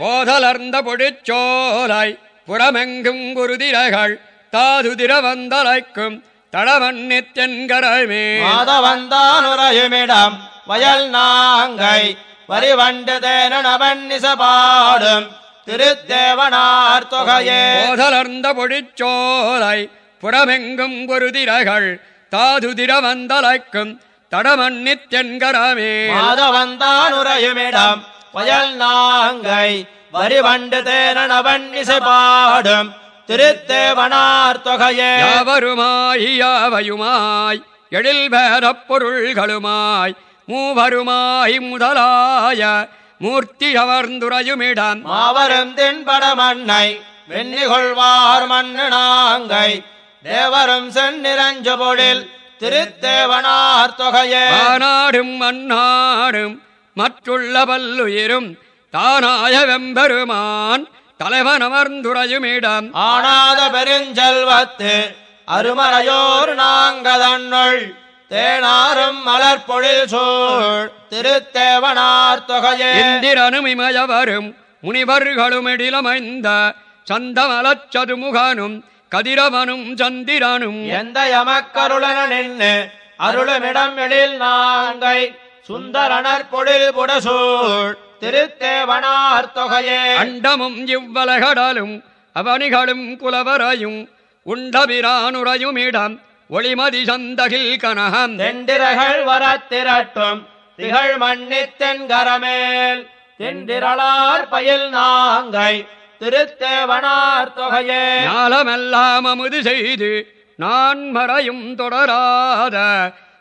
போதலர்ந்த பொடிச்சோலை புறமெங்கும் குருதிரைகள் தாதுதிர வந்தலைக்கும் தடவண்ணி தென்கரமே மாதவந்தானுரையுமிடம் வயல் நாங்கை வரிவண்டு தேனவன்னிசபாடும் திருத்தேவனார் தொகையே. போதலர்ந்த பொடிச்சோலை புறமெங்கும் குருதிரைகள் தாதுதிர வந்தலைக்கும் தடமண்ணி தென்கரமே மாதவந்தானுரையுமிடம் வயல் நாங்கை வரிவண்டு தேனவன்னிசபாடும் திருத்தேவனார் தொகையே. யாவருமாய் யாவையுமாய் எழில் பேரப் பொருள்களுமாய் மூவருமாய் முதலாய மூர்த்தி அமர்ந்துரையுமிடம். மாவரும் தென்பட மண்ணை வெண்ணிகொள்வார் மண்ணு நாங்கை தேவரும் செந்நிரஞ்சு பொழில் திருத்தேவனார் தொகையே. தானாடும் மண்ணாடும் மற்றுள்ள பல்லுயிரும் தானாய வெம்பெருமான் தலைவன் அமர்ந்துரையுமிடம் ஆனாத பெருஞ்செல்வத்து அருமறையோர் நாங்கதன்னுள் தேனாரும் மலர்பொழில் சூழ் திருத்தேவனார் தொகையே. இந்திரனும் இமயவரும் முனிவர்களும் இடிலமைந்த சந்தமலச் சதுமுகனும் கதிரவனும் சந்திரனும். எந்த எமக்கருளன நின்று அருளுமிடம் எழில் நாங்கை சுந்தரனர் பொழில் புடசூழ் திருத்தேவனார் தொகையே. அண்டமும் இவ்வலகடலும் அவனிகளும் குலவரையும் உண்டபிரானுரையும் இடம் ஒளிமதி சந்தகில் கனகம். தெண்டிரகள் வரத்திரட்டும் திகழ் மன்னித்தென் கரமேல் தெண்டிரளார் பயில் நாங்கை திருத்தேவனார் தொகையே. ஞாலமெல்லாம் அமுது செய்து நான் மறையும் தொடராத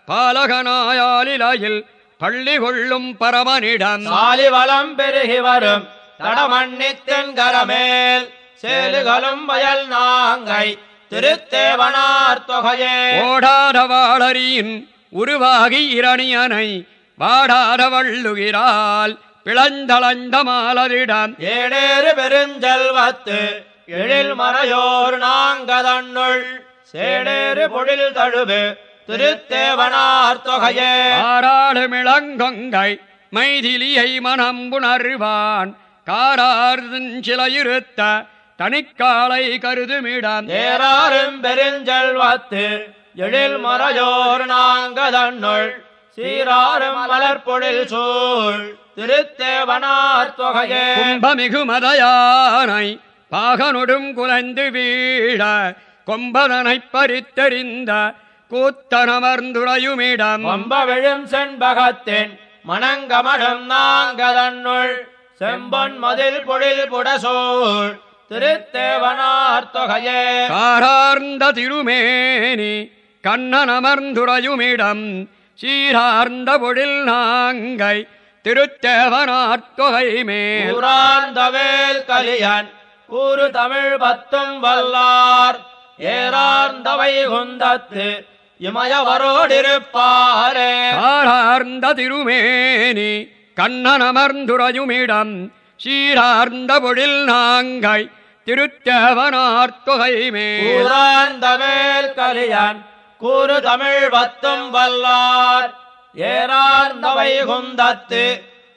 பாலகனாயாலிலையில் பள்ளி கொள்ளும் பரமனிடம் சாலிவளம் பெருகி வரும். தடமன்னித்தென் கரமேல். சேலுகளும் வயல் நாங்கை. திருத்தேவனார் தொகையே. ஓடாத வாளரியின் உருவாகி இரணியனை வாடாத வள்ளுகிறாள். பிளந்தளந்த மாலரிடம் ஏடேறு பெருஞ்செல்வத்து எழில் மறையோர் நாங்கதன்னுள். சேடேறு பொழில் தழுவு திருத்தேவனார் தொகையே ஆறாடுமிளங்கொங்கை மைதிலியை மனம் புணர்வான் காரார்ச்சிலையிருத்த தனிக்காலை கருதுமிடம். ஏறாரும் பெருஞ்செல்வத்து எழில் மறையோர் நாங்கதன்னுள். சீராரும் மலர்பொழில் சூழ் திருத்தேவனார் தொகையே கும்பமிகு மதயானை பாகனொடும் குலைந்து வீழ கொம்பதனைப் பறித்தெறிந்த கூத்தனமர்ந்துரையுமிடம் வம்ப விழும் செண்பகத்தின் மணங்கமழும் நாங்கதன்னுள். செம்பொன் மதில் பொழில் புடசூழ் திருத்தேவனார் தொகையே. காரார்ந்த திருமேனி கண்ணனமர்ந்துரையுமிடம் சீரார்ந்த பொழில் நாங்கை திருத்தேவனாற்கொகை மேல் ஊரார்ந்தவேல் கலியன் கூறு தமிழ் பத்தும் வல்லார். ஏறார்ந்தவை குந்தத்து இமயவரோடிருப்பாரே. காரார்ந்த திருமேனி கண்ணனமர்ந்துரையுமிடம் சீரார்ந்த பொழில் நாங்கை திருத்தேவனார்கொகை மேல் ஊரார்ந்தவேல் கலியன் கூறு தமிழ் பத்தும் வல்லார். ஏறார்ந்தவை குந்தத்து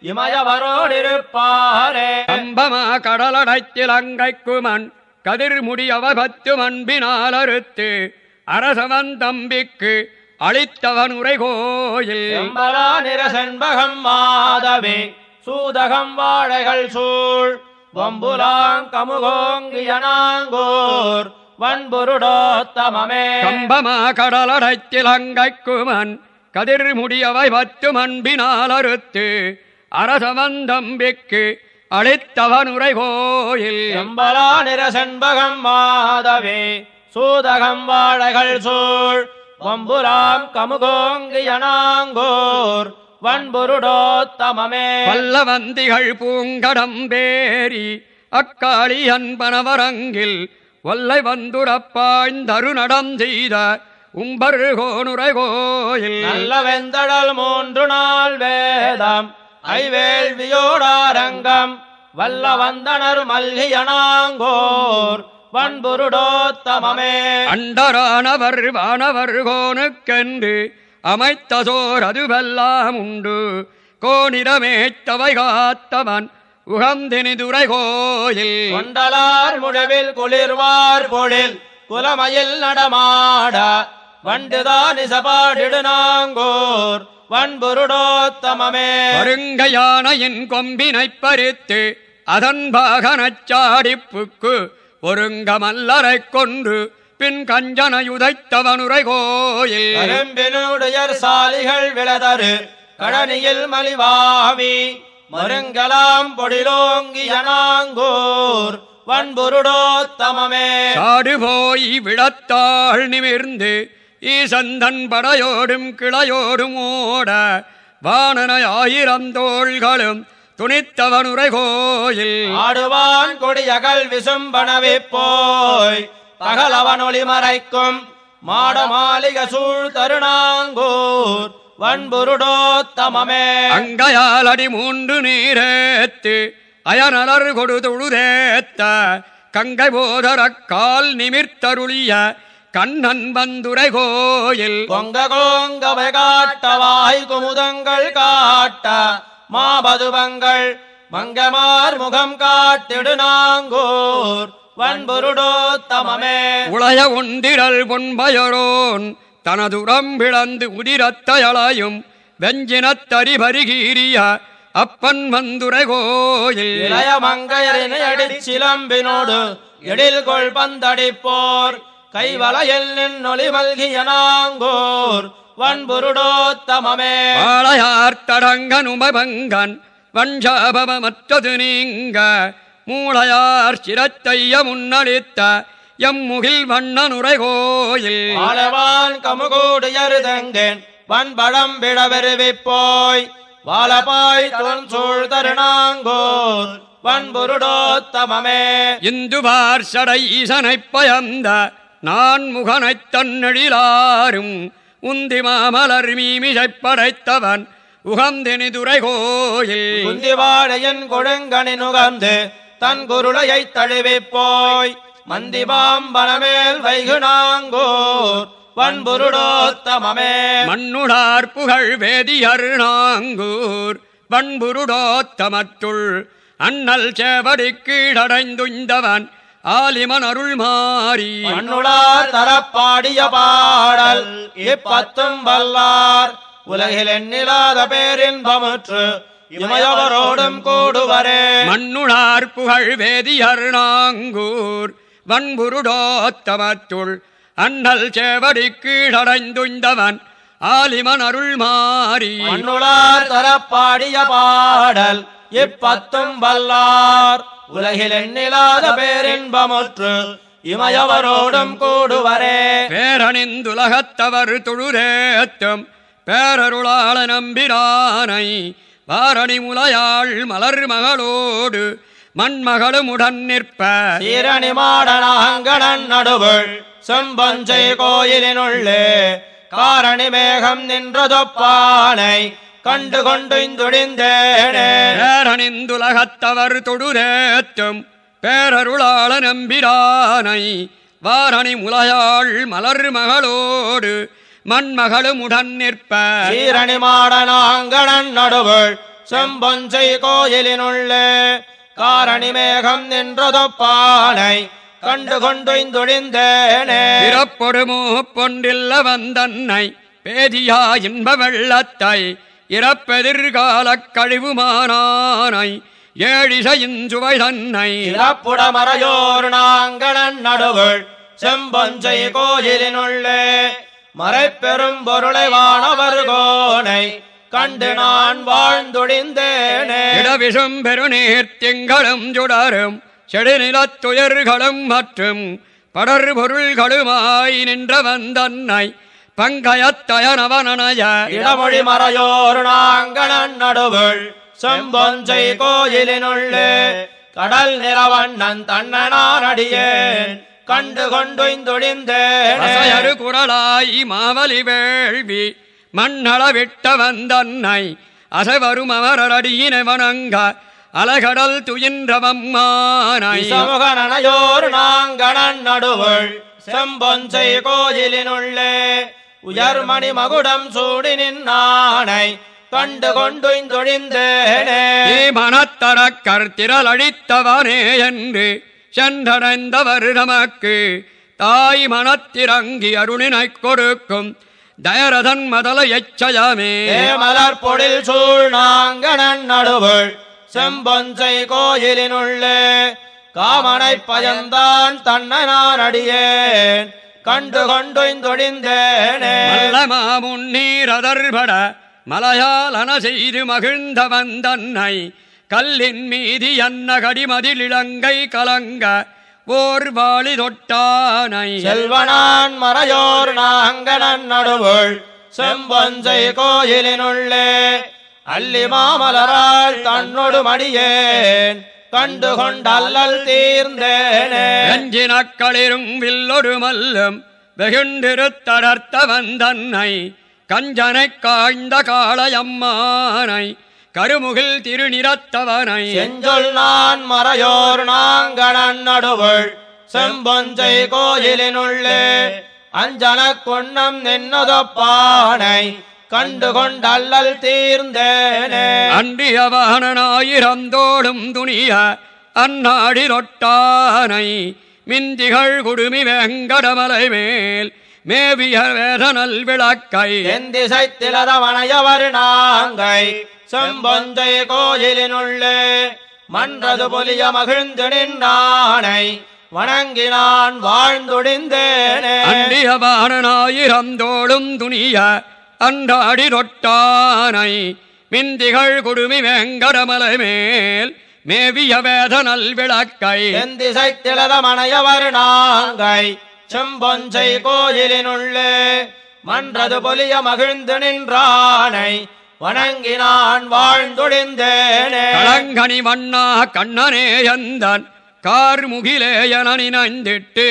இமயவரோடிருப்பாரே. கம்பமா கடலடைத்திலங்கைக்குமன் கதிர்முடியவ பத்து மண்பினால் அறுத்து அரசவன் தம்பிக்கு அளித்தவன் உரை கோயில் எம்பலா நிறசெண்பகம் மாதவே சூதகம் வாழைகள் சூழ். வம்புலாங் கமுகோங்கியனாங்கோர் வன்பொருடோத்தமமே. கம்பமா கடலடைத்திலங்கைக்குமன் கதிர்முடியவை பத்து மண்பினால் அறுத்து அரசவன் தம்பிக்கு அளித்தவன் உரை கோயில் எம்பலா நிறசெண்பகம் மாதவே சூதகம் வாழைகள் சூழ். வம்புலாம் கமுகோங்கியனாங்கோர். வன்பொருடோத்தமமே பல்லவந்திகள் பூங்கடம்பேரி அக்காளி அன்பனவரங்கில் ஒல்லை வந்துரப்பாய்ந்தரு நடம் செய்த உம்பர்கோனுரை கோயில். நல்ல வெந்தடல் மூன்று நாள் வேதம் ஐவேள்வியோடாரங்கம். வல்ல வந்தனர் மல்கியனாங்கோர். வன்புருடோத்தமமே. அண்டரானவர் வானவர் கோனுக்கென்று அமைத்ததோர் அதுவெல்லாம் உண்டு. கோணிரமேத்தவை காத்தவன் உகந்தினிதுரை கோயில் கொண்டலார் முழவில் குளிர்வார் பொழில் குலமயில் நடமாட வண்டுதான் இசபாடிடுநாங்கோர் வன்பொருடோத்தமமே. வருங்கையானையின் கொம்பினைப் பறித்து அதன் பாகனச்சாடிப்புக்கு ஒருங்க மல்லரைக் கொன்று பின் கஞ்சனையுதைத்தவனுரை கோயில் கரும்பினுடையர் சாலிகள் விளதரு கடனியில் மலிவாவி மருங்கலாம் பொடிலோங்கியனாங்கோர் வன்பொருடோத்தமமே காடு போய் விடத்தாள் நிமிர்ந்து ஈசந்தன் படையோடும் கிளையோடும் ஓட வானனை ஆயிரம் தோள்களும் துணித்தவனுரை கோயில் ஆடுவான் கொடியகல் விசும்பனவே போய் பகலவன் ஒளி மறைக்கும் மாட மாளிக சூழ் தருணாங்கூர் வன்பொருடோத்தமமே. அங்கையால் அடி மூன்று நீரேத்து அயனலர் கொடு தொழுதேத்த கங்கை போதரக்கால் நிமிர்த்தருளிய கண்ணன் வந்துரை கோயில் கொங்க கோங்கவை காட்டவாய் குமுதங்கள் காட்ட மாபதுவங்கள் மங்கமார் முகம் காட்டிடுநாங்கூர் வன்பொருடோத்தமமே உளைய உண்டிரல் பொன்பயரோன் தனதுரம் பிளந்து உதிரத்தயளையும் வெஞ்சினத்தரி பருகீரிய அப்பன் வந்துரை கோயில். இளைய மங்கையரினை அடிச்சிலம்பினோடு எழில் கொள் பந்தடிப்போர். கைவளையில் நின்னொளி மல்கிய நாங்கோர். வன்பொருடோத்தமமே. வாழையார் தடங்கனுமபங்கன் வஞ்சாபமற்றது நீங்க மூளையார் சிரத்தைய முன்னளித்த எம்முகில் வண்ணனுரை கோயில். வாழவான் கமுகூடியருதங்கேன் வன்பழம் விழவெருவிப்போய் வாழபாய் துவன் சூழ் தருணாங்கோர் வன்பொருடோத்தமமே. இந்துவார் சடை ஈசனைப் பயந்த நான் முகனைத் தன்னெழிலாரும் உந்தி மாமலர் மீமிசைப் படைத்தவன் உகந்தினிதுரை கோயில் குந்திவாழையன் கொடுங்கனி நுகர்ந்து தன் குருளையைத் தழுவிப்போய் மந்திபாம்பனமேல் வைகுணாங்கோர் வன்பொருடோத்தமமே. மண்ணுடார் புகழ் வேதியர் நாங்கூர் வன்புருடோத்தமத்துள் அண்ணல் சேவடி கீழடைந்துய்ந்தவன் ஆலிமன் அருள் மாறி மண்ணுளார் தரப்பாடிய பாடல் இப்பத்தும் வல்லார். உலகில் எண்ணிலாத பேரின்பமுற்று இமையவரோடும் கூடுவரே. மண்ணுளார் புகழ் வேதியர் நாங்கூர் வன்புருடோத்தமத்துள் அண்ணல் சேவடி கீழடைந்துய்ந்தவன் ஆலிமன் அருள் மாறி. மண்ணுளார் தரப்பாடிய பாடல் இப்பத்தும் வல்லார். உலகில் எண்ணிலாத பேரின்பமுற்று இமையவரோடும் கூடுவரே. பேரணிந்துலகத்தவர் தொழுதேத்தும் பேரருளாள நம்பிரானை வாரணி முலையாள் மலர் மகளோடு மண்மகளுமுடன் நிற்ப. சீரணி மாடனாங்கணன் நடுவுள் செம்பஞ்சை கோயிலினுள்ளே காரணி மேகம் நின்றதொப்பானை கண்டு கொண்டு இந்துடிந்தேனே பேரணிந்துலகத்தவர் தொழுதேத்தும் பேரருளாள நம்பிரானை வாரணி முலையாள் மலர் மகளோடு மண்மகளுமுடன் நிற்ப. சீரணி மாடனாங்கணன் நடுவுள் செம்பொஞ்சை கோயிலினுள்ளே. காரணி மேகம் நின்றதொப்பானை கண்டு கொண்டு இந்துடிந்தேனே பிறப்பொடுமோ பொன்றில்ல வந்தன்னை பேதியா இன்ப வெள்ளத்தை இறப்பெதிர்காலக் கழிவுமானானை ஏழிசையுவை தன்னை. இறப்புடமறையோர் நாங்கணன் நடுவுள் செம்பொஞ்சை கோயிலினுள்ளே மறைப்பெரும் பொருளை வானவர் கோனை கண்டு நான் வாழ்ந்துடிந்தேனே இடவிசும் பெருநீர் திங்களும் சுடரும் செடுநிலத்துயர்களும் மற்றும் படர் பொருள்களுமாய் நின்ற வந்தன்னை பங்கயத்தயனவனய இடமொழி மறையோர் நாங்கணன் நடுவுள் செம்பொஞ்சை கோயிலினுள்ளே கடல் நிறவண்ணன் தன்னனார் அடியேன் கண்டு கொண்டு அசையரு குரலாய் மாவலி வேள்வி மண்ணளவிட்ட வந்தன்னை அசைவரும் அமரடியின வணங்க அலகடல் துயின்றவம்மானை சமூகனையோர் நாங்கணன் நடுவுள் செம்பொஞ்சை கோயிலினுள்ளே உயர்மணி மகுடம் சூடி நின்னானை கண்டு கொண்டுந்தொழிந்தேனே நீ மனத்தரக்கர் திரளழித்தவனே என்று சென்றடைந்தவர் நமக்கு தாய் மனத்திறங்கி அருணினைக் கொடுக்கும் தயரதன் மதல எச்சயமே மலர் பொழில் சூழ் நாங்கணன் நடுவுள் செம்பொஞ்சை கோயிலினுள்ளே காமனை பயந்தான் தன்னை நான் அடியேன். கண்டு கொண்டுந்தொழிந்தேனே மல்லமா முன்னீரதர்பட மலையாளன செய்து மகிழ்ந்த வந்தன்னை கல்லின் மீதி அன்ன கடிமதில் இளங்கை கலங்க ஓர் வாளி தொட்டானை. செல்வனான் மறையோர் நாங்கணன் நடுவுள் செம்பொஞ்சை கோயிலினுள்ளே அல்லி மாமலரால் தன்னொடு மடியேன். கண்டு கொண்டல்லல் தீர்ந்தேனே வெஞ்சினக்களிரும் வில்லொரு மல்லும் வெகுண்டிருத்தடர்த்த வந்தன்னை. கஞ்சனைக் காய்ந்த காளையம்மானை கருமுகில் திருநிறத்தவனை. செஞ்சொல் நான் மறையோர் நாங்கணன் நடுவுள். செம்பொஞ்சை கோயிலினுள்ளே. அஞ்சன கொன்னம் நின்னதொப்பானை. கண்டு கொண்டல்லல் தீர்ந்தேனே அண்டியவானாயிரம் தோளும் துணிய அந்நாடி ரொட்டானை மிந்திகள் குடுமி வெங்கடமலை மேல் மேவிய வேதனல் விளக்கை. எந்திசை திலரவணையவர் நாங்கை செம்பொஞ்சை கோயிலினுள்ளே மன்றது பொலிய மகிழ்ந்து நின்றானை வணங்கினான் வாழ்ந்துடிந்தேனே அண்டியவானாயிரம் தோளும் துணிய அன்றாடி ரொட்டானை மிந்திகள் குடுமி வெங்கடமலை மேல் மேவிய வேதனல் விளக்கை எந்திசை திலரமணையவர் நாங்கை செம்பொஞ்சை கோயிலினுள்ளே மன்றது பொலிய மகிழ்ந்து நின்றானை வணங்கினான் வாழ்ந்துடிந்தேனே களங்கனி வண்ணா கண்ணனே எந்தன் கார்முகிலேயன நினைந்திட்டு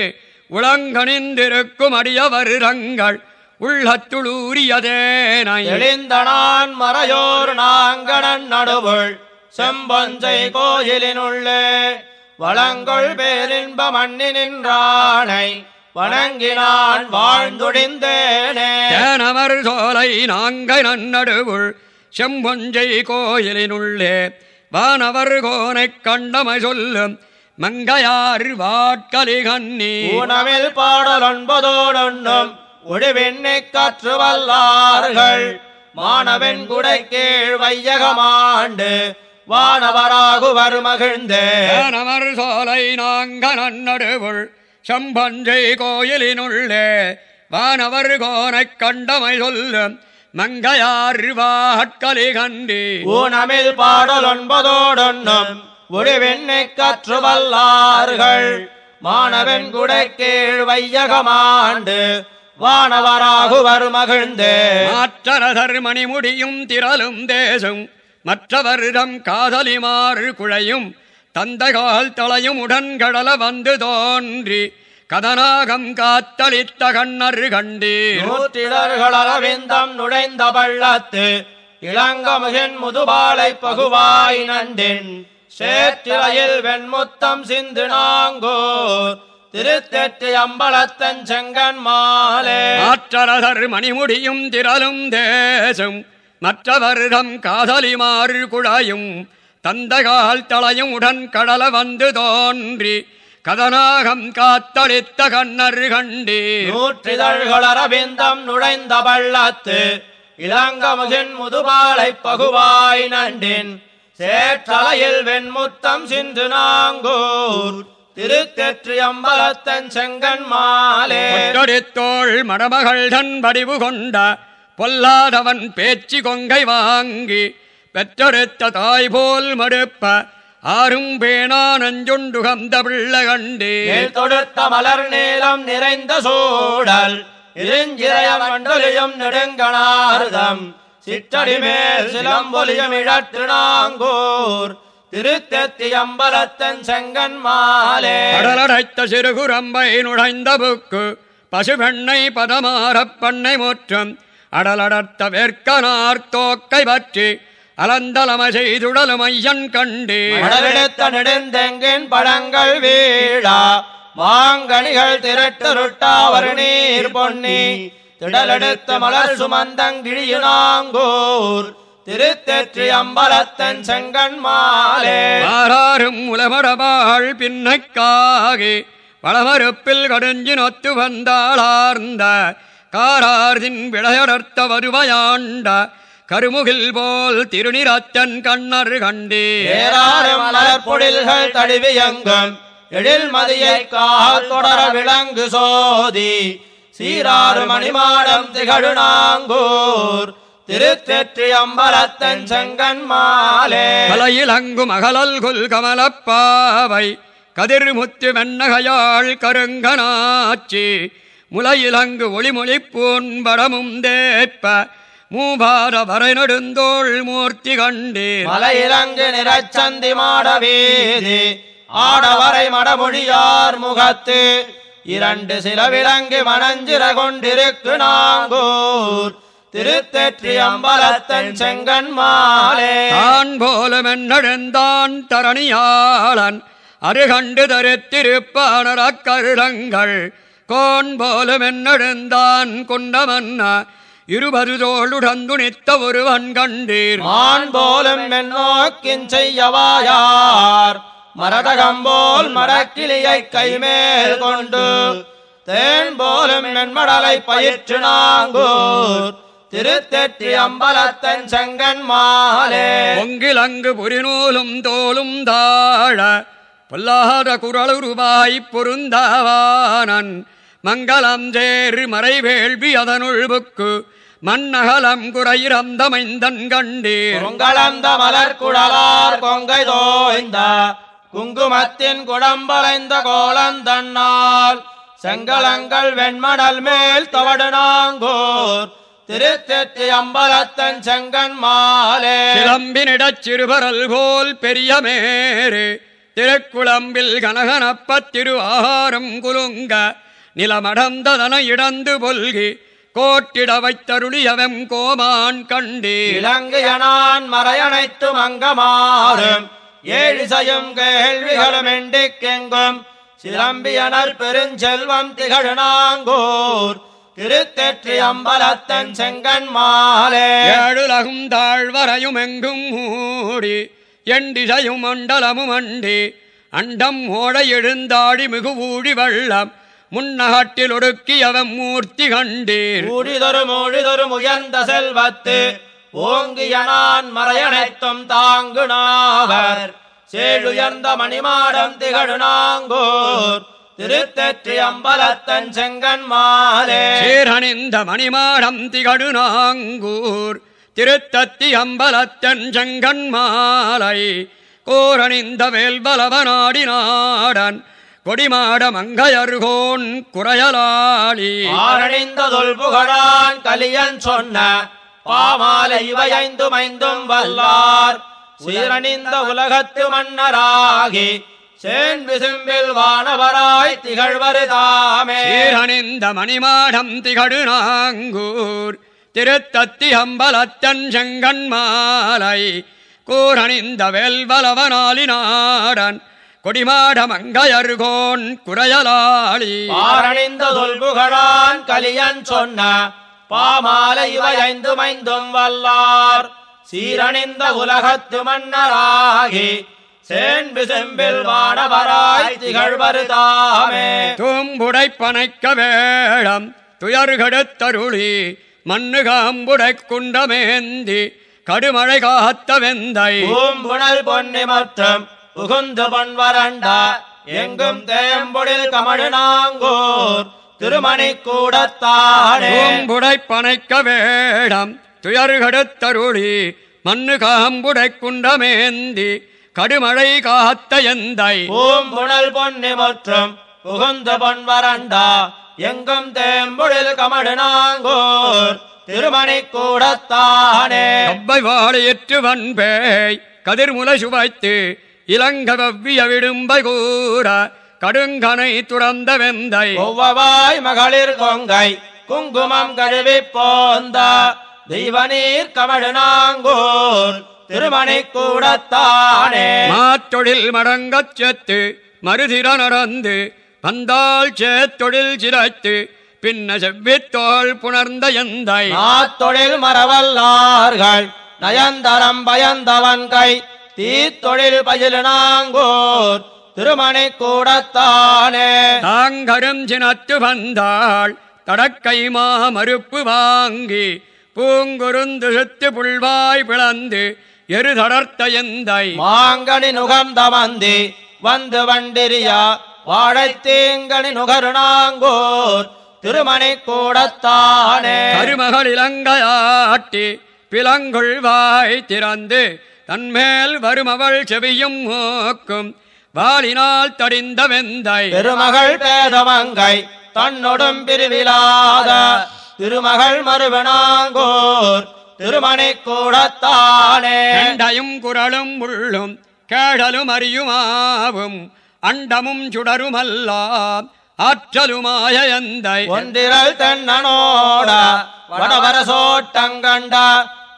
உளங்கணிந்திருக்கும் அடியவர் ரங்கள் உள்ளத்துளூரியதேனை தெளிந்தனான் மறையோர் நாங்கணன் நடுவுள் செம்பொஞ்சை கோயிலினுள்ளே வளங்கொள் பேரின்ப மண்ணி நின்றானை வணங்கினான் வாழ்ந்துடிந்தேனே. தேனமர் சோலை நாங்கை நன்னடுவுள் செம்பொஞ்சை கோயிலினுள்ளே வானவர் கோனைக் கண்டமை சொல்லும் மங்கையார் வாட்கலி கண்ணி ஊனமில் பாடல் ஒன்பதோடொன்னும் ஒடுவெண்ணை கற்று வல்லார்கள். மாணவன் குடை கீழ் வையகமாண்டு. வானவராகுவர் மகிழ்ந்தே தேனமர் சோலை நாங்க நன்னடுவுள் செம்பொஞ்சை கோயிலினுள்ளே. வானவர் கோனைக் கண்டமை சொல்லும் மங்கையார் வாட்கலி கண்டி ஊனமில் பாடல் ஒன்பதோடொன்னும். ஒடுவெண்ணை கற்று வல்லார்கள். மாணவன் குடை கீழ் வையகமாண்டு. வானவராகுவர் மகிழ்ந்தே. மாற்றரசர் மணிமுடியும் திரளும் தேசும். மற்றவரிடம் காதலிமாறு குழையும். தந்தகால் தலையும் உடன்கடல வந்து தோன்றி. கதனாகம் காத்தளித்த கண்ணர் கண்டீர். நூற்றிதழ்கள் அரவிந்தம் நுழைந்த பள்ளத்து இளங்கமுகின் முதுபாலை பகுவாய் நண்டின். சேற்றிலையில் வெண்முத்தம் சிந்து நாங்கோர் திருத்தெற்றி அம்பலத்தன் செங்கன் மாலே. மாற்றரசர் மணிமுடியும் திரளும் தேசும் மற்றவரிடம் காதலிமாறு குழையும் தந்தகால் தலையும் உடன் கடல வந்து தோன்றி கதனாகம் காத்தளித்த கண்ணர் கண்டீர். நூற்றிதழ்கள் அரவிந்தம் நுழைந்த பள்ளத்து இளங்கமுகின் முதுபாலை பகுவாய் நண்டின். சேற்றலையில் வெண்முத்தம் சிந்து நாங்கூர். திருத்தெற்றி அம்பலத்தன் செங்கன் மாலே. ஒட்டடித்தோள் மடமகள் தன் வடிவு கொண்ட பொல்லாதவன் பேச்சு கொங்கை வாங்கி பெற்றெடுத்த தாய் போல் மடுப்ப ஆறும் பேணா நஞ்சுண்டுகந்த பிள்ளை கண்டே. தொடுத்த மலர் நீளம் நிறைந்த சூடல் இருஞ்சிறைய மண்டலியும் நெடுங்கணார்தம். சிற்றடி மேல் சிலம்பொலியும் இழற்று நாங்கூர் திருத்தெத்தி அம்பலத்தன் செங்கன் மாலே. கடலடைத்த சிறுகுரம்பை நுழைந்த புக்கு பசுவெண்ணை பதமாரப் பண்ணை முற்றம் அடலடர்த்த வேர்க்கனார் தோக்கை பற்றி அலந்தலம செய்துடலும் ஐயன் கண்டே. மடலெடுத்த நெடுந்தெங்கின் பழங்கள் வீழா மாங்கனிகள் திரட்டுருட்டாவர் நீர் பொன்னி திடலெடுத்த மலர் சுமந்தங்கிழியுனாங்கூர் திருத்தெற்றி அம்பலத்தன் செங்கன்மாலே ஆறாரும் உலமடபாள் பின்னைக்காகி வளமறுப்பில் கடுஞ்சி நொத்து வந்தாளார்ந்த காரார்தின் விளையடர்த்த வருவையாண்ட கருமுகில் போல் திருநிறத்தன் கண்ணர் கண்டே. ஏறாரும் மலர்பொழில்கள் தடிவியங்கும் எழில் மதியை தொடர விளங்கு சோதி சீராறு மணிமாடம் திகழு நாங்கூர் திருத்தெற்றி அம்பலத்தன் செங்கன்மாலே கலையில் அங்கும் அகலல் கொல் கமலப்பாவை கதிர்முத்து வெண்ணகையாள் கருங்கனாச்சி முலையிலங்கு ஒளிமொழி பூன்படமும் தேப்ப மூபார வரை நெடுந்தோள் மூர்த்தி கண்டீர். மலையிலங்கு நிறச்சந்தி மாட வீதி ஆடவரை மடமொழியார் முகத்து இரண்டு சில விலங்கு மணஞ்சிற கொண்டிருக்கு நாங்கூர். திருத்தெற்றி அம்பலத்தன் செங்கன்மாலே. தான் போலுமென்னெழுந்தான் தரணியாளன் அருகண்டு தரித்திருப்பானர கருளங்கள் கோன் போலுமென்னெழுந்தான் கொண்டமன்ன இருபது தோளுடன் துணித்த ஒருவன் கண்டீர். மான் போலும் மென்னோக்கின் செய்யவாயார் மரடகம்போல் மரக்கிளியை கைமேல் கொண்டு தேன் போலும் மென்மடலை பயிற்று நாங்கூர். திருத்தெற்றி அம்பலத்தன் செங்கன்மாலே பொங்கிலங்கு புரிநூலும் தோளும் தாழ பொல்லாத குரலுருவாய் பொருந்தாவானன். மங்களம் சேர் மறைவேள்வி அதனுள் புக்கு மன்னகலம் குறையிறந்தமைந்தன் கண்டீர். பொங்கலந்த மலர் குழலார் கொங்கை தோய்ந்த குங்குமத்தின் குடம்பலைந்த கோலந்தன்னால் செங்கலங்கள் வெண்மணல் மேல் தவடு நாங்கூர் திருத்தெற்றி அம்பலத்தன் செங்கன்மாலே சிலம்பினிடச் சிறுபரல் போல் பெரிய மேரு. திருக்குளம்பில் கனகனப்பத் திரு ஆகாரம் குலுங்க. நிலமடந்ததன இடந்து பொல்கி. கோட்டிட வைத்தருளியவம் கோமான் கண்டீர். இலங்கையனான் மறையனைத்து மங்கமாறும் ஏழிசையும் கேள்விகளும் எண்டிக்கெங்கும் சிலம்பியனர் பெருஞ்செல்வம் திகழனாங்கூர் திருத்தெற்றி அம்பலத்தன் செங்கன்மாலே ஏழுலகும் தாழ்வரையும் எங்கும் மூடி எண்டிசையும் மண்டலமும் அண்டி அண்டம் ஓட எழுந்தாடி மிகு ஊழி வெள்ளம் முன்னகட்டில் ஒடுக்கியவம் மூர்த்தி கண்டீர். ஊழிதொரும் ஊழிதொரும் உயர்ந்த செல்வத்து ஓங்கியனான் மறையனைத்தும் தாங்குனாவர். சேழுயர்ந்த மணிமாடம் திகழுநாங்கூர் திருத்தெற்றி அம்பலத்தன் செங்கன்மாலே சீரணிந்த மணிமாடம் திகழு நாங்கூர். திருத்தத்தி அம்பலத்தன் செங்கன்மாலை கோரணிந்த வேல்பலவனாடி நாடன். கொடிமாட மங்கையர்கோன் குறையலாளி. ஆரணிந்த தொல்புகழான் கலியன் சொன்ன பாமாலை இவை ஐந்தும் ஐந்தும் வல்லார். சீரணிந்த உலகத்து மன்னராகி சேன் விசும்பில் வானவராய் திகழ்வரு தாமே சீரணிந்த மணிமாடம் திகழு நாங்கூர். திருத்தத்தி அம்பலத்தன் செங்கன்மாலை கூரணிந்த வேல்வலவனாலி நாடன். கொடிமாட மங்கையர்கோன் குறையலாளி. பாரணிந்த தொல்புகழான் கலியன் சொன்ன பாமாலை இவை ஐந்தும் ஐந்தும் வல்லார். சீரணிந்த உலகத்து மன்னராகி சேன் விசும்பில் வானவராய் திகழ்வரு தாமே. தூம்புடை பனைக்க வேளம் துயர்கெடுத்தருளி மண்ணு காம்புடை குண்டமேந்தி கடுமழை காத்த வெந்தை. பூம்புணல் பொன்னி மற்றும் புகுந்து பொன்வரண்டா எங்கும் தேம்பொழில் கமழு நாங்கூர் திருமணி கூடத்தானே. பூம்புடை பனைக்க வேடம் துயர்கெடுத்தருளி மண்ணு காம்புடை குண்டமேந்தி கடுமழை காத்த எந்தை. பூம்புணல் பொன்னி மற்றும் புகுந்து பொன்வரண்டா எங்கும் தேம்பொழில் கமழு நாங்கூர் திருமணி கூடத்தானே. கவ்வை வாழையற்று வன்பேய் கதிர்முலை சுவைத்து இளங்க வெவ்விய விடும்பை கூற கடுங்கனை துறந்த வெந்தை. ஒவ்வவாய் மகளிர் கொங்கை குங்குமம் கழுவி போந்த தெய்வநீர் கமழு நாங்கூர் திருமணி கூடத்தானே. மாத்தொழில் மடங்கச் செத்து மறுதிர நடந்து வந்தாள் சேத்தொழில் சிரைத்து பின்ன செவ்வித்தோள் புணர்ந்த எந்தை. நாத்தொழில் மறவல்லார்கள் நயந்தரம் பயந்தவன் கை தீத்தொழில் பயிலினாங்கோர் திருமணி கூடத்தானே. தாங்கரும் சினத்து வந்தாள் தடக்கை மாமறுப்பு வாங்கி பூங்குருந்து சுத்து புல்வாய் பிளந்து எருதடர்த்த எந்தை மாங்கனி நுகர்ந்த வந்தி வந்து வண்டிரியா வாழைத்தீங்கனி நுகருணாங்கோர் திருமணி கூடத்தானே. கருமகள் இலங்கையாட்டி பிலங்குள் வாய் திறந்து தன்மேல் வருமவள் செவியும் மூக்கும் வாளினால் தடிந்த வெந்தை திருமகள் பேதமங்கை தன்னொடும் பிரிவிலாத திருமகள் மறுவனாங்கோர் திருமணி கூடத்தானே. கண்டையும் குரலும் உள்ளும் கேடலும் அறியுமாவும் அண்டமும் சுடருமல்லாம் ஆற்றலுமாய எந்தை. ஒன்றிரல் தென்னனோட வடவர சோட்டங்கண்ட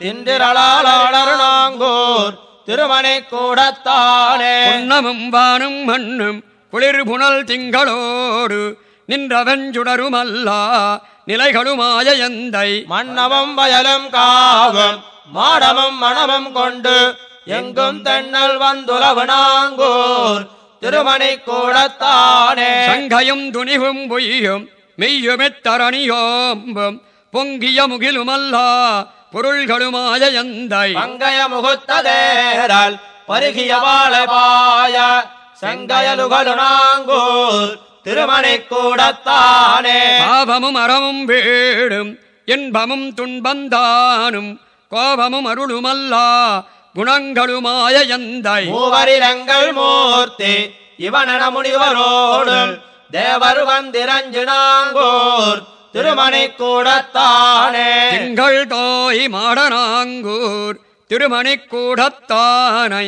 திண்டிரளாளருணாங்கூர் திருமணி கூடத்தானே. புன்னமும் வானும் மண்ணும் குளிர் புனல் திங்களோடு நின்றவன் சுடருமல்லா நிலைகளுமாய எந்தை மன்னமும் வயலும் காவும் மாடமும் மணமும் கொண்டு எங்கும் தென்னல் வந்துலவனாங்கூர் திருமணி கூடத்தானே. சங்கையும் துணிவும் பொய்யும் மெய்யுமெத்தரணியோம்பும் பொங்கிய முகிலுமல்லா பொருள்களுமாய எந்தை பங்கய முகுத்ததேரல் பருகிய வாழபாய செங்கயலுகலுணாங்கூர் திருமணி கூடத்தானே பாவமும் அறமும் வீடும் இன்பமும் துன்பந்தானும் கோபமும் அருளுமல்லா குணங்களுமாய எந்தை. மூவரிலங்கள் மூர்த்தி இவனன முனிவரோடு தேவர் வந்திரஞ்சினாங்கூர் திருமணி கூடத்தானே திங்கள் தோய் மாடனாங்கூர் திருமணிக் கூடத்தானை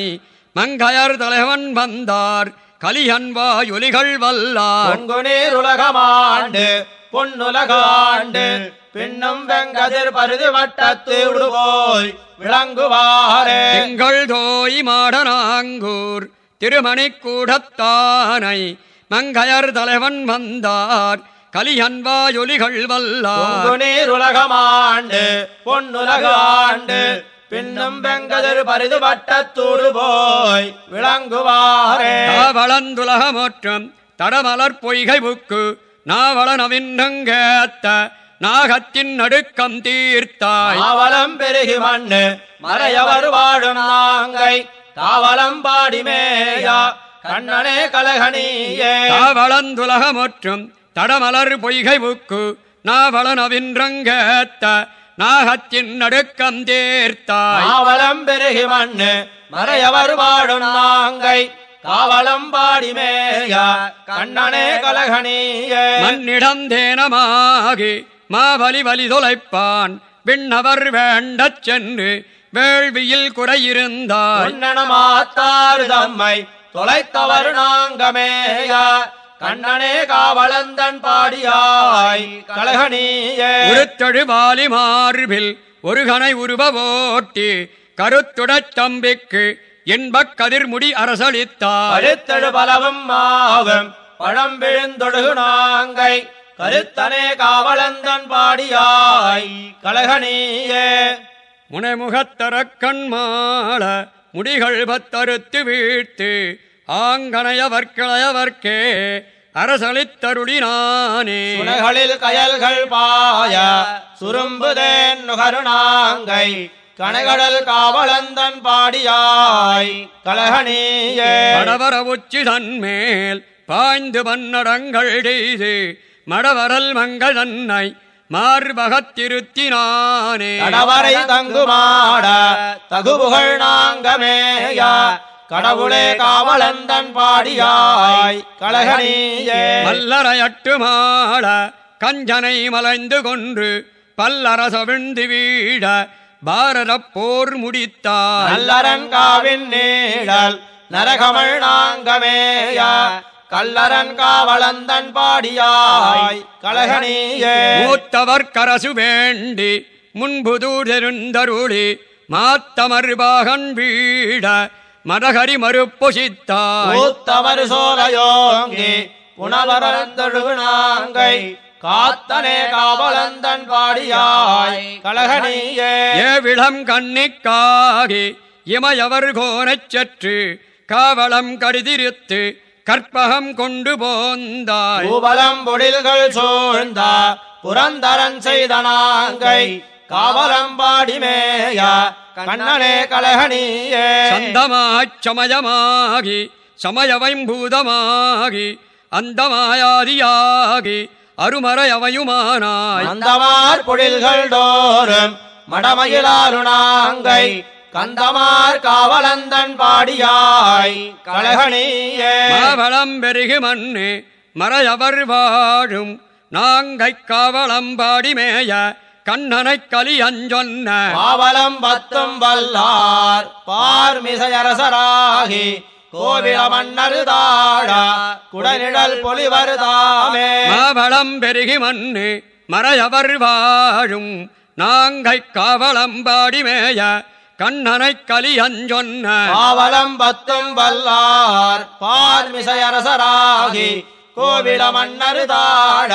மங்கையர் தலைவன் வந்தார் கலியன்வாயொலிகள் வல்லார். உலகமாண்டு பொன்னுலகாண்டு பின்னும் வெங்கதிர் பருதி வட்டத்து விடுபோய் விளங்குவாரே. திங்கள் தோய் மாடனாங்கூர் திருமணிக் கூடத்தானை மங்கையர் தலைவன் வந்தார். கலியன்வாயொலிகள் வல்லார். பொங்கு நீர் உலகமாண்டு பொன்னுலகாண்டு பின்னும் வெங்கதிர் பருதி வட்டத்தூடு போய் விளங்குவாரே. தாவளந்துலகமோற்றம் தடமலர் பொய்கை புக்கு நாவள நவின்னங்கேத்த நாகத்தின் நடுக்கம் தீர்த்தாய். காவலம் பெருகி மண்ணு மறையவர் வாழும் நாங்கை காவலம் பாடிமேயா கண்ணனே கலகணியே. தாவளந்துலகமோற்றம் தடமலர் பொய்கை புக்கு நாவள நவின்றங்கேத்த நாகத்தின் நடுக்கம் தீர்த்தாய். காவலம் பெருகி மண்ணு மறையவர் வாழும் நாங்கை. காவலம் பாடிமேயா கண்ணனே கலகணியே. மண்ணிடம் தேனமாகி மாவலி வலி தொலைப்பான். விண்ணவர் வேண்டச் சென்று வேள்வியில் குறையிருந்தாய் பொன்னணமாத்தாறு தம்மை தொலைத்தவர் நாங்கமேயா. கண்ணனே காவலந்தன் பாடியாய். கலகணியே. உருத்தொழுவாலி மார்பில் ஒரு கணை உருவ ஓட்டி கருத்துடச் தம்பிக்கு இன்பக் கதிர்முடி அரசளித்தாய் பழுத்தெழு பலவும் மாவும் பழம் விழுந்தொடுகு நாங்கை. கருத்தனே காவலந்தன் பாடியாய். கலகணியே. முனைமுகத்தரக் கண்மாள முடிகள் பத்தறுத்து வீழ்த்து ஆங்கனையவர்கிளையவர்க்கே அரசளித்தருளினானே. சுனைகளில் கயல்கள் பாய சுரும்புதேன் நுகருணாங்கை கனைகடல் காவலந்தன் பாடியாய் கலகணியே. மடவர உச்சி தன்மேல் பாய்ந்து பன்னடங்கள் செய்து மடவரல் மங்கள் தன்னை மார்பகத்திருத்தினானே கடவரை தங்குமாட தகுபுகழ் நாங்கமேயா கடவுளே காவலந்தன் பாடியாய் கலகணியே மல்லரையட்டு மாட கஞ்சனை மலைந்து கொன்று பல்லரச விழுந்து வீட பாரதப் போர் முடித்தாய். நல்லரன் காவின் நீழல் நரகமள் நாங்கமேயா கல்லரன் காவலந்தன் பாடியாய் கலகணியே மூத்தவர் கரசு வேண்டி முன்புதூர்ந்தருளி மாத்தமர்பாகன் வீட ஊத்தவர் சோலையோங்கி புனவரந்தொழுகு நாங்கை காத்தனே காவலந்தன் பாடியாய் கழகணியே ஏவிளம் கண்ணிக்காகி இமையவர் கோனச் சற்று காவலம் கடிதிருத்து கற்பகம் கொண்டு போந்தாய். பூபலம் பொழில்கள் சூழ்ந்த புரந்தரன் செய்த நாங்கை காவலம் பாடிமேய கண்ணனே கழகணியே சந்தமாச் சமயமாகி சமயவைம்பூதமாகி அந்தமாயாதியாகி அருமறையவையுமானாய். அந்தமார் பொழில்கள் தோறும் மடமயிலாருணாங்கை கந்தமார் காவலந்தன் பாடியாய். கழகணியே மாவளம் பெருகு மண்ணு மறையவர் வாழும் நாங்கைக் காவலம் பாடிமேய கண்ணனைக் கலி அஞ்சொன்ன பாவலம் பத்தும் வல்லார் பார்மிசையரசராகி கோவில மன்னர் தாழ குடநிழல் பொலிவருதாமே மாவளம் பெருகு மண்ணு மறையவர் வாழும் நாங்கைக் காவலம் பாடிமேய கண்ணனைக் கலி அஞ்சொன்ன பாவலம் பத்தும் வல்லார் பார்மிசையரசராகி கோவில மன்னர் தாழ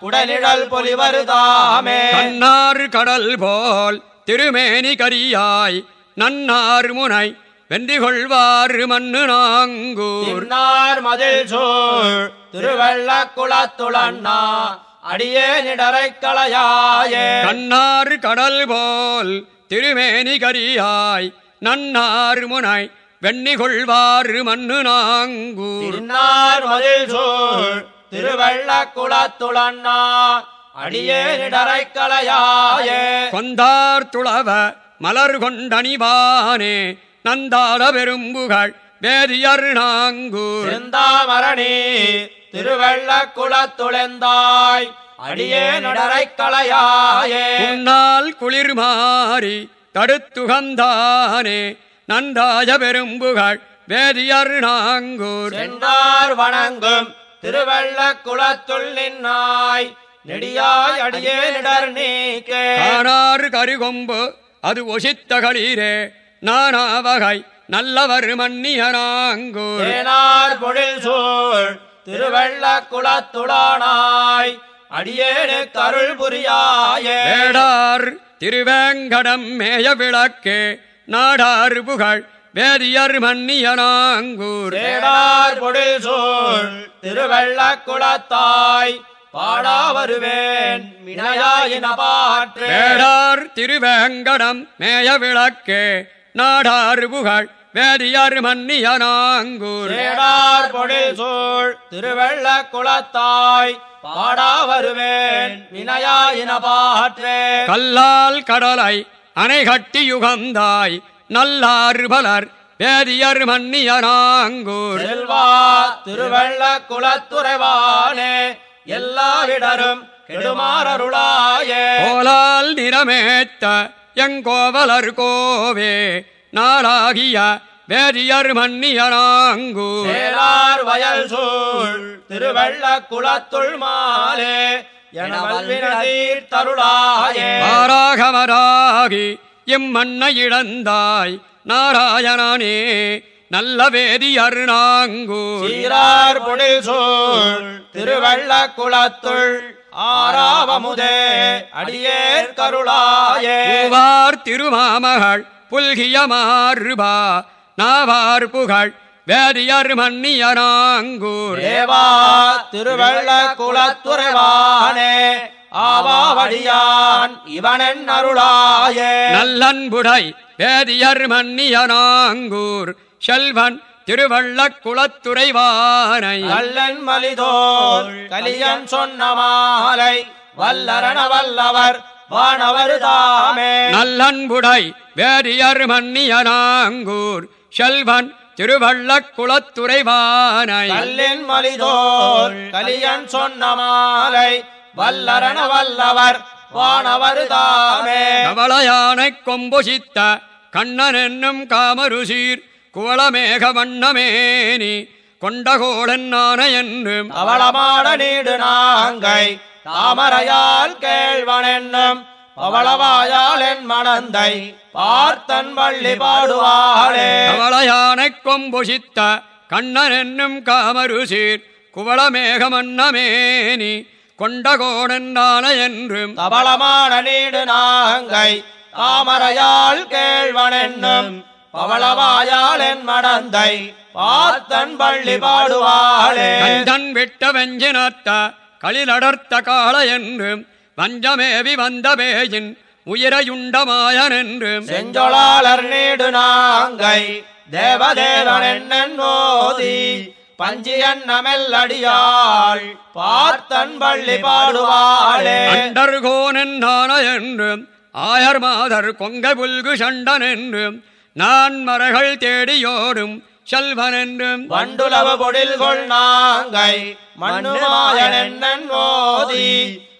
குடநிழல் பொலிவருதாமே கண்ணாறு கடல் போல் திருமேனி கரியாய் நன்னார் முனை வென்றி கொள்வாறு மண்ணு நாங்கூர் மதில் சூழ் திருவள்ள குளத்துளண்ணா அடியே நிடரை களையாயே. கண்ணாறு கடல் போல் திருமேனி கரியாய் நன்னார் முனை வெண்ணி கொள்வாறு மண்ணு நாங்கூர். மதில் சூழ் திருவள்ள குளத்துளண்ணா அடியே நிடரை களையாயே கொந்தார் துளவ மலர் கொண்டணிவானே நந்தாத பெரும்புகழ் வேதியர் நாங்கூர். செந்தாமரணி திருவள்ள குளத்துளந்தாய் அடியே நிடரை களையாயே உன்னால் குளிர் மாறி தடுத்துகந்தானே நன்றாய பெரும்புகழ் வேதியர் நாங்கூர். சென்றார் வணங்கும் திருவள்ள குளத்துள் நின்னாய். நெடியாய் அடியே நிடர் நீக்கே. காணாறு கருகொம்பு அது ஒசித்த களீரே. நானாவகை நல்லவர் மன்னிய நாங்கூர். தேனார் பொழில் சூழ் திருவள்ள குளத்துளானாய் அடியேனு கருள் புரியாயே. திருவேங்கடம் மேய விளக்கே. நாடார் புகழ் வேதியர் மன்னிய நாங்கூர் தேனார் பொழில் சூழ் திருவள்ள குளத்தாய் பாடா வருவேன் வேடார் திருவேங்கடம் மேய விளக்கே நாடார் புகழ் வேதியர் மன்னிய நாங்கூர் தேடார் பொழில் சூழ் திருவள்ள குளத்தாய் பாடா வருவேன் வினையாயின பாற்றே கல்லால் கடலை அணை கட்டி யுகந்தாய் நல்லாறு பலர் வேதியர் மன்னிய நாங்கூர் செல்வா திருவள்ள குலத்துறைவானே எல்லாவிடரும் கெடுமாறருளாயே. கோலால் நிறமேத்த எங்கோவலர் கோவே நாளாகிய வேதியர் மன்னிய நாங்கூர் சேலார் வயல் சூழ் திருவள்ள குலத்துள் மாலே ஆராகமராகி இம்மண்ணை இழந்தாய். நாராயணனே நல்ல வேதியர் நாங்கூர் சீரார் பொழில் சூழ் திருவள்ள குலத்துள் ஆறாவமுதே அடியேற் கருளாயே பூவார் திருமாமகள் புல்கிய மாறுபா நாவார் புகழ் வேதியர் மன்னிய நாங்கூர் தேவா திருவள்ள குலத்துறைவானே ஆவாவடியான் இவனென் அருளாயே. நல்லன்புடை வேதியர் மன்னிய நாங்கூர் செல்வன் திருவள்ளக் குலத்துறைவானை. கல்லன் மலிதோல் கலியன் சொன்ன மாலை வல்லரண வல்லவர் வானவர் தாமே. நல்லன்புடை வேதியர் மன்னிய நாங்கூர் செல்வன் திருவள்ளக் குலத்துறைவானை கல்லின் மலிதோல் கலியன் சொன்ன மாலை வல்லரண வல்லவர் வானவர் தாமே. கவளையானைக் கொம்பொசித்த கண்ணன் என்னும் காமருசீர் குவளமேக வண்ணமேனி கொண்டகோளன் நான என்றும் அவளமாட நீடு நாங்கை தாமரையால் கேழ்வன் என்னும் பவளவாயால் என் மணந்தை பார்த்தன் வள்ளி பாடுவாளே. கவளையானைக் கொம்பொசித்த கண்ணன் என்னும் காமருசீர் குவளமேக வண்ணமேனி கொண்டகோடென்னான என்றும் தபளமான நீடு நாங்கை தாமரையால் கேழ்வனென்னும் பவளவாயால் என் மடந்தை பார்த்தன் பள்ளி பாடுவாளே. கண்டன் விட்ட வெஞ்சினத்த களிலடர்த்த காள என்றும் வஞ்சமேவி வந்த பேயின் உயிரையுண்டமாயன் என்றும் செஞ்சொலாளர் நீடு நாங்கை தேவதேவன் என்னன் மோதி பஞ்சியன் நமெல்லடியாள் பார்த்தன் பள்ளி பாடுவாளே. அண்டர்கோனென்னான என்றும் ஆயர் மாதர் கொங்க புல்கு சண்டன் என்றும் நான் மரகள் தேடியோடும் செல்வன் என்றும் வண்டுலவு பொடில்கொள் நாங்கை மண்ணுமாயன் என்னன் மோதி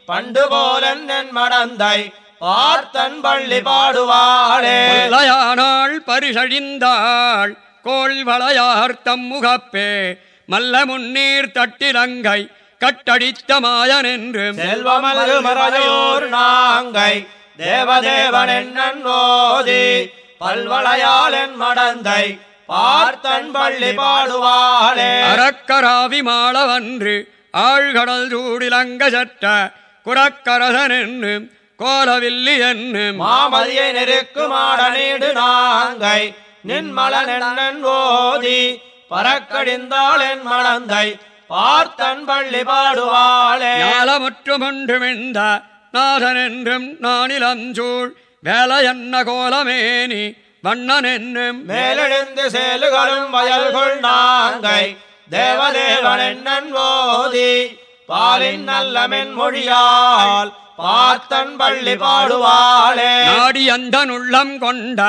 பண்டு போலன் மடந்தை பார்த்தன் பள்ளி பாடுவாளே. கொல்லையானாள் பரிசழிந்தாள் கோள் வளையார் தம் முகப்பே. மல்ல முன்னீர் தட்டிலங்கை கட்டடித்த மாயன் என்றும் செல்வமல்கு மறையோர் நாங்கை தேவதேவன் என்னன் மோதி பல்வளையால் என் மடந்தை பார்த்தன் பள்ளி பாடுவாளே. அறக்கராவி மாளவன்று ஆழ்கடல் சூடிலங்க சற்ற குரக்கரசன் என்னும் கோலவில்லி என்னும் மாமதியை நெருக்குமாட நீடு நாங்கை நின்மலன் என்னன் ஓதி பறக்கடிந்தாள் என் மடந்தை பார்த்தன் பள்ளி பாடுவாளே. ஞாலமுற்றுமொன்றுமிழ்ந்த நாதன் என்றும் நானிலஞ்சூழ் வேலை என்ன கோலமேனி வண்ணன் என்னும் மேலெழுந்து சேலுகளும் வயல்கொள் நாங்கை தேவதேவன் என்னன் ஓதி பாலின் நல்லமென் மொழியால் பார்த்தன் பள்ளி பாடுவாளே. நாடி அந்தன் உள்ளம் கொண்ட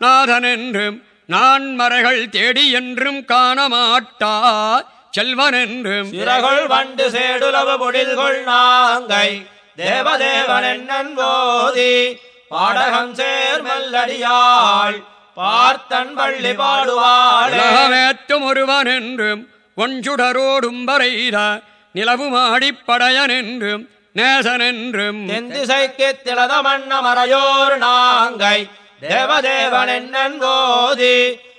நாதன் என்றும் நான் மறைகள் தேடி என்றும் காண மாட்டா செல்வன் என்றும் சிறகுள் வண்டு சேடுலவு பொடில்கொள் நாங்கை தேவதேவன் என்னன் போதி. பாடகம் சேர்மல்லடியாள் பார்த்தன் பள்ளி பாடுவாளே. உலகமேத்தும் ஒருவன் என்றும் ஒன்றுடரோடும் வரைத நிலவுமாடிப்படையன் என்றும் நேசன் என்றும். தென்திசைக்கு திலத மன்ன மறையோர் நாங்கை தேவதேவன் என்னன் போதி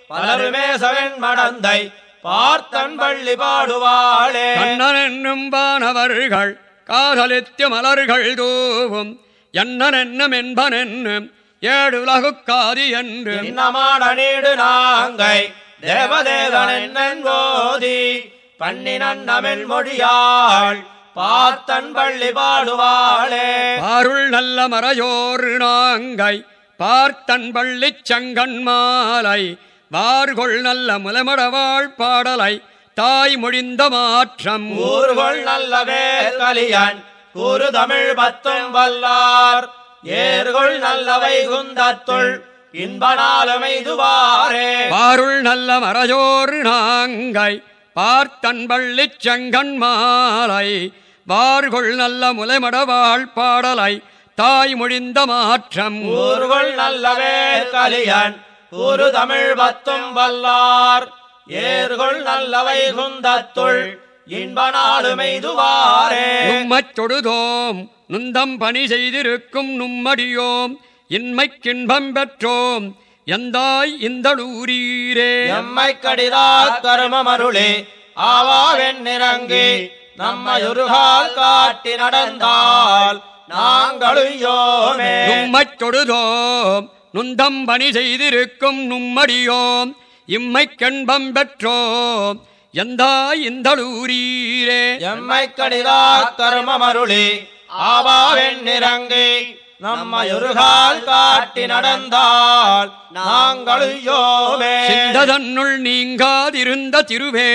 பலருமேசவன் மடந்தை பார்த்தன் பள்ளி பாடுவாளே. கண்ணன் என்னும் வானவர்கள் காதலித்து மலர்கள் தூவும் என்னன் என்னும் என்பன் என்னும் ஏழுலகுக்காதி என்று இன்னமாட நீடு நாங்கை தேவதேவன் என்னன் போதி பண்ணினன் தமிழ் மொழியாள் பார்த்தன் பள்ளி பாடுவாளே. பாருள் நல்ல மறையோர் நாங்கை பார்த்தன் பள்ளிச் செங்கண் மாலை வார்கொள் நல்ல முலமடவாள் பாடலை தாய் மொழிந்த மாற்றம். ஊர்கொள் நல்ல வேலியன் கூறு தமிழ் பத்தும் வல்லார். ஏர்கொள் நல்ல வைகுந்தத்துள் இன்பனாலுமைதுவாரே பாருள் நல்ல மறையோர் நாங்கை பார்த்தன் பள்ளிச் செங்கண் மாலை வார்கொள் நல்ல முலைமடவாள் பாடலை தாய் மொழிந்த மாற்றம். ஊர்கொள் நல்ல வேலியன் கூறு தமிழ் பத்தும் வல்லார். ஏர்கொள் நல்ல வைகுந்தத்துள் இன்பனாலுமைதுவாரே நும்மச் தொடுதோம் நுந்தம் பணி செய்திருக்கும் நும்மடியோம் இன்மைக்கின்பம் பெற்றோம் எந்தாய் இந்தளூரீரே? எம்மை கடிதா கருமமருளே ஆவாவென் நிறங்கி நம்மையொருகால் காட்டி நடந்தால் நாங்களுயோமே நும்மச் தொடுதோம் நுந்தம் பணி செய்திருக்கும் நும்மடியோம் இம்மைக்கென்பம் பெற்றோம் எந்தாய் இந்தளூரீரே? எம்மை கடிதா கருமமருளே ஆவாவென் நிறங்கி நம்மையொருகால் காட்டி நடந்தால் நாங்களுயோமே சிந்ததன்னுள் நீங்காதிருந்த திருவே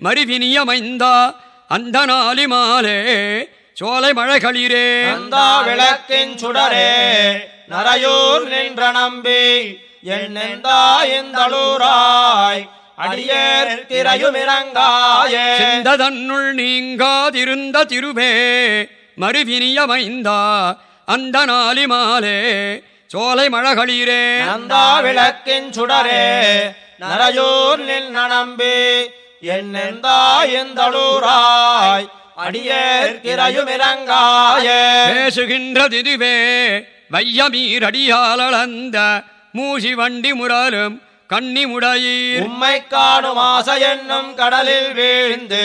மறுவினியமைந்தா அந்த நாளி மாலே சோலை மழைகளிரே. நந்தா விளக்கின் சுடரே நரையூர் நின்ற நம்பி அடியேர் திரையுமிறங்காயே சிந்ததன்னுள் நீங்காதிருந்த திருவே மறுவினியமைந்தா அந்த நாளி மாலே சோலை மழகளிரே நந்தா விளக்கின் சுடரே நரையூர் நின்ற நம்பி என்னெந்தா இந்தளூராய் அடியேர் திரையுமிறங்காயே பேசுகின்ற திருவே வையமீரடியாளந்த மூசி வண்டி முரலும் கன்னிமுடையீர் உம்மை காணும் ஆசை என்னும் கடலில் வீழ்ந்து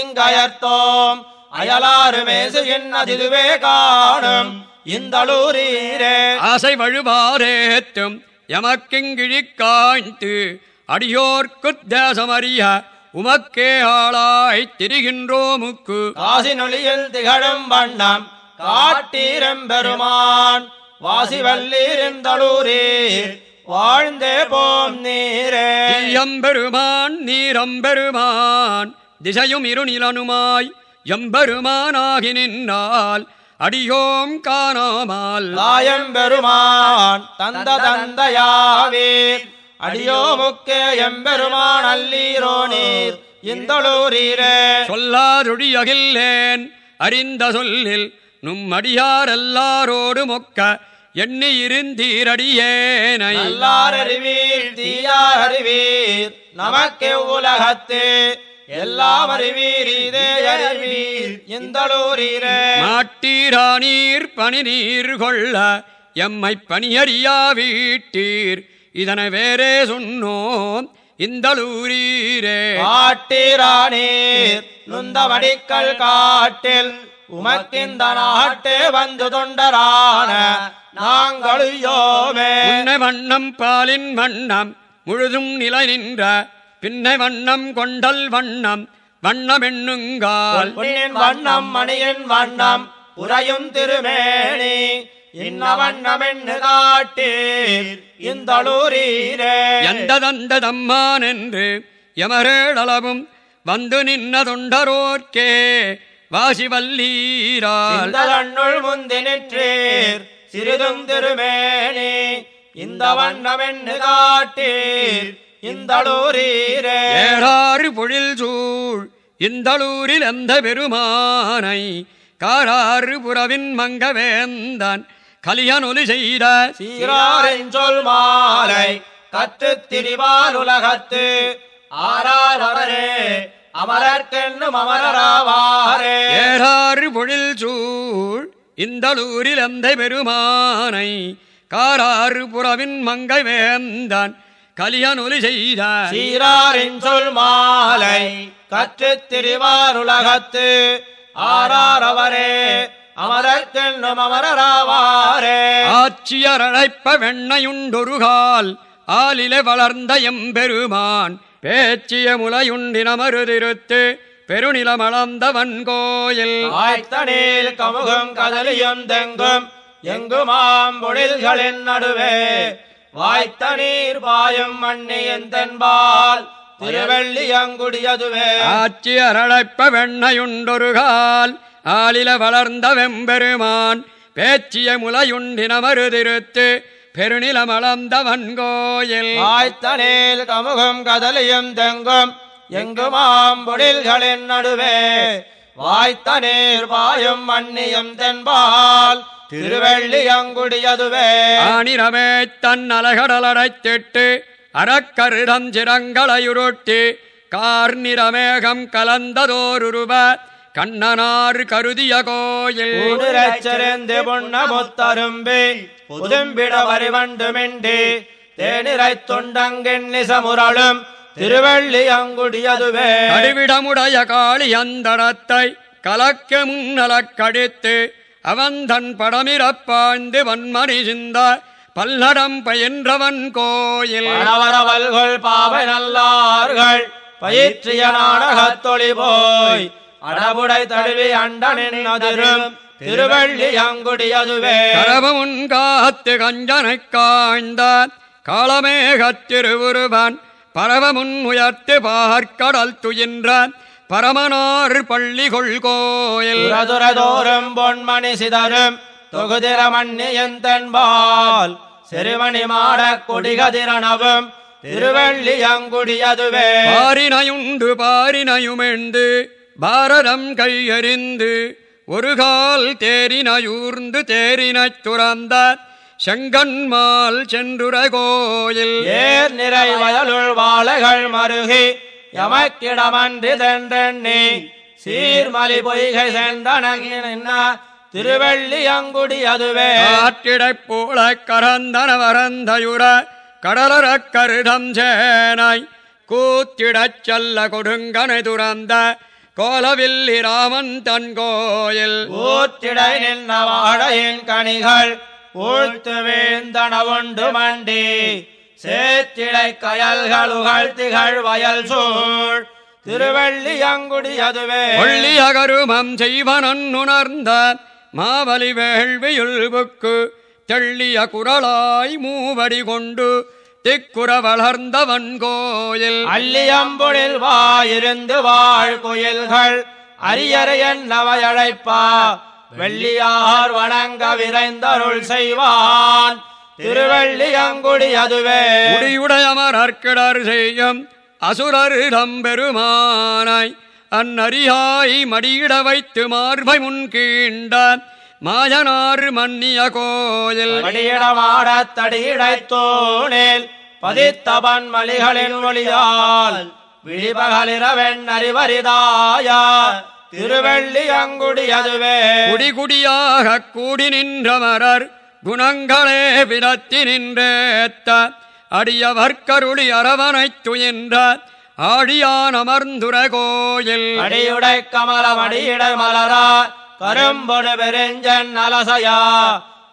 இங்கயர்த்தோம் அயலாறு மேசுகின்னதிதுவே காணும். இந்தளூரீரே ஆசை வழுவாரேத்தும் எமக்கிங்கிழி காய்த்து அடியோர்க்குத் தேசமறிய உமக்கே ஆளாய்த் திரிகின்றோமுக்கு. காசி நொழியில் திகழும் வண்ணம் காட்டீரெம்பெருமான் வாசிவல்லீரிந்தளூரீர் வாழ்ந்தே போம் நீரே. எம்பெருமான் நீரம்பெருமான் திசையும் இருநிலனுமாய் எம்பெருமானாகி நின்றால் அடியோம் காணாமல். தாயம்பெருமான் தந்த தந்தையாவீர் அடியோமுக்கே எம்பெருமான் அல்லீரோ நீர். இந்தளூரீரே. சொல்லாதொழியகில்லேன் அறிந்த சொல்லில் நும் அடியார் எல்லாரோடு மொக்க எண்ணி இருந்தீரடியேனை நல்லார் அறிவீர் தீயார் அறிவீர். நமக்கு உலகத்து. எல்லாம் அறிவீர் இதே அறிவீர் இந்தளூரீரே மாட்டீரானீர் பனி நீர் கொள்ள எம்மை பணியறியா வீட்டீர். இதனை வேறே சொன்னோம் இந்தளூரீரே காட்டீரானீர் நுந்த வடிக்கல் காட்டில் உமக்கிந்த நாட்டே வந்து தொண்டரான நாங்களுயோமே வண்ணம் பாலின் வண்ணம் முழுதும் நிலை நின்ற பின்ன வண்ணம் கொண்டல் வண்ணம் வண்ணமெண்ணுங்கால். பொன்னின் வண்ணம் மணியின் வண்ணம் உறையும் திருமேனி. இன்ன வண்ணம் என்று காட்டீர் இந்தளூரீரே. எந்த தந்த தம்மான் என்று எமரேளவும் வந்து நின்ன தொண்டரோர்க்கே வாசிவல்லீரால். கண்ணுள் முந்தி நிற்றீர் சிறிதும் திருமேனி. இந்த வண்ணம் என்று காட்டீர் இந்தளூரீரே ஏறாறு பொழில் சூழ் இந்தளூரில் எந்த பெருமானை காராறு புறவின் மங்கவேந்தான் கலியனொலி செய்த சீராரின் சொல் மாலை கற்றுத் திரிவார் உலகத்து. ஆறாரவரே அமரர்க்கென்னும் அமரராவாரே. ஏறாறு பொழில் சூழ் இந்தளூரில் எந்த பெருமானை காராறு புறவின் மங்கை வேந்தான் கலியனொலி செய்த சீராரின் சொல் மாலை கற்றுத் திரிவார் உலகத்து ஆறாரவரே அமரர்க்கென்னும் அமரராவாரே. ஆட்சியரழைப்ப வெண்ணையுண்டொருகால் ஆலிலே வளர்ந்த எம்பெருமான். பேச்சிய முலையுண்டினமருதிருத்து பெருநிலமளந்தவன் கோயில் ஆய்த்தனில் கமுகும் கதலியும் தெங்கும் எங்குமாம் பொழில்களின் நடுவே. வாய்த்த நீர் பாயும் மண்ணியின் தென்பால் திருவெள்ளியங்குடியதுவே ஆட்சியரழைப்ப வெண்ணையுண்டொருகால் ஆலில வளர்ந்த வெம்பெருமான் பேச்சிய முலையுண்டினமருதிருத்து பெருநிலமளந்தவன் கோயில் ஆய்த்தனில் கமுகும் கதலியும் தெங்கும் எங்குமாம் பொழில்களின் நடுவே. வாய்த்த நீர் பாயும் மண்ணியும் தென்பால் திருவெள்ளியங்குடியதுவே ஆனிரமே தன் அலகடலடைத்திட்டு அறக்கருடம் சிரங்களையுருட்டி கார்நிறமேகம் கலந்ததோருருவ கண்ணனார் கருதிய கோயில். ஊடுரச்செறிந்து புண்ண முத்தரும்பி புதும்பிட வரிவண்டுமிண்டி தேனிரை துண்டங்கெண்ணி சமுரளும் திருவள்ளியங்குடியதுவே கடுவிடமுடைய காளி அந்தடத்தை கலக்க முன்னலக் கடித்து அவன் தன் படமிரப்பாய்ந்து வன்மணி சிந்த பல்லடம் பயின்றவன் கோயில். பணவரவல்கள் பாவை நல்லார்கள். பயிற்றிய நாடகத்தொளி போய் அடபுடை தழுவி அண்டனின் அதிரும் திருவள்ளியங்குடியதுவே கரவமுன் காத்து கஞ்சனைக் காய்ந்த காளமேகத் திருவுருவன். பரவமுன் உயர்த்து பார்க்கடல் துயின்ற பரமனார் பள்ளி கொள்கோயில் துரதுரதோறும் பொன்மணி சிதறும் தொகுதிர மண்ணியன் தென்பால் சிறுமணி மாட கொடிகதிரணவும் திருவள்ளியங்குடியதுவே. பாரினையுண்டு பாரினையுமெண்டு பாரதம் கையறிந்து ஒரு கால் தேரினையூர்ந்து தேரினைத் துறந்த செங்கன்மால் சென்றுர கோயில். ஏர் நிறை வயலுள் வாழைகள் மருகி எமக்கிடமன்றி தென்றெண்ணி சீர்மலி பொய்கை சென்றனகின திருவள்ளியங்குடி அதுவே. காற்றிடைப் போல கரந்தன வரந்தயுர கடலறக் கருதம் சேனாய் கூத்திடச் செல்ல கொடுங்கனை துறந்த கோலவில்லி ராமன் தன் கோயில். ஊற்றிடை நின்ற வாழையின் கனிகள் ஊழ்த்து வீழ்ந்தன உண்டு மண்டி. சேத்திடை கயல்களுகள் திகழ் வயல் சூழ் திருவள்ளியங்குடி அதுவே. ஒள்ளி அகருமம் செய்வனன் உணர்ந்த மாவலி வேள்வியுள் புக்கு தெள்ளிய குரலாய் மூவடி கொண்டு திக்குற வளர்ந்தவன் கோயில். அள்ளியம்பொழில் வாயிருந்து வாழ் குயில்கள். அரியறையன் நவையழைப்பா வெள்ளியார் வணங்க விரைந்தருள் செய்வான். திருவள்ளியங்குடி அதுவே. முடியுடையமரற்கிடர் செய்யும் அசுரர் தம்பெருமானாய் அந்நரியாய் மடியிட வைத்து மார்பை முன்கீண்ட மாயனார் மன்னிய கோயில். படியிடமாடத் தடியிடைத் தோணில் பதித்தவன் மலிகளின் ஒளியால் விழிபகலிரவெண் அறிவரிதாயா. திருவள்ளியங்குடி அதுவே. குடிகுடியாக கூடி நின்றமரர் குணங்களே பிறத்தி நின்றேத்த அடியவர்க்கருளி அரவணைத் துயின்ற ஆழியான் அமர்ந்துர கோயில். அடியுடை கமலம் அடியிடை மலரா கரும்பொடு பெருஞ்சன் அலசையா.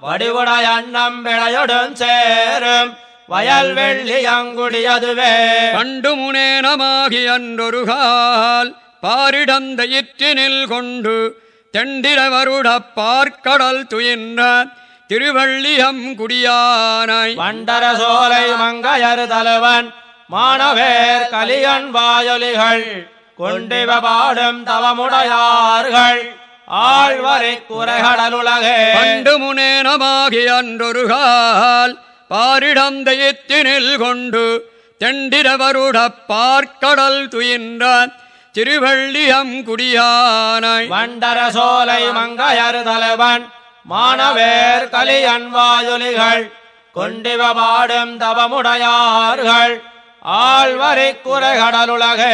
வடிவுடை அன்னம் விளையுடன் சேரும் வயல் வெள்ளி அங்குடி அதுவே. கண்டு முனேனமாகி அன்றொருகால் பாரிடந்த இற்றினில் கொண்டு தெண்டிரவருடப் பார்க்கடல் துயின்ற திருவள்ளியம் குடியானாய். வண்டர சோலை மங்கையர் தலைவன் மானவேர் கலியன் வாயொலிகள் கொண்டிவ பாடும் தவமுடையார்கள் ஆழ்வரை குறைகடலுலகே. கண்டு முனேனமாகி அன்றொருகால் பாரிடந்த இத்தினில் கொண்டு தெண்டிரவருடப் பார்க்கடல் துயின்ற திருவள்ளியம் குடியானாய். வண்டர சோலை மங்கையர் தலைவன் மாணவேர் கலி வாயொலிகள் கொண்டிவ பாடும் தவமுடையார்கள். ஆழ்வரை குறைகடலுலகே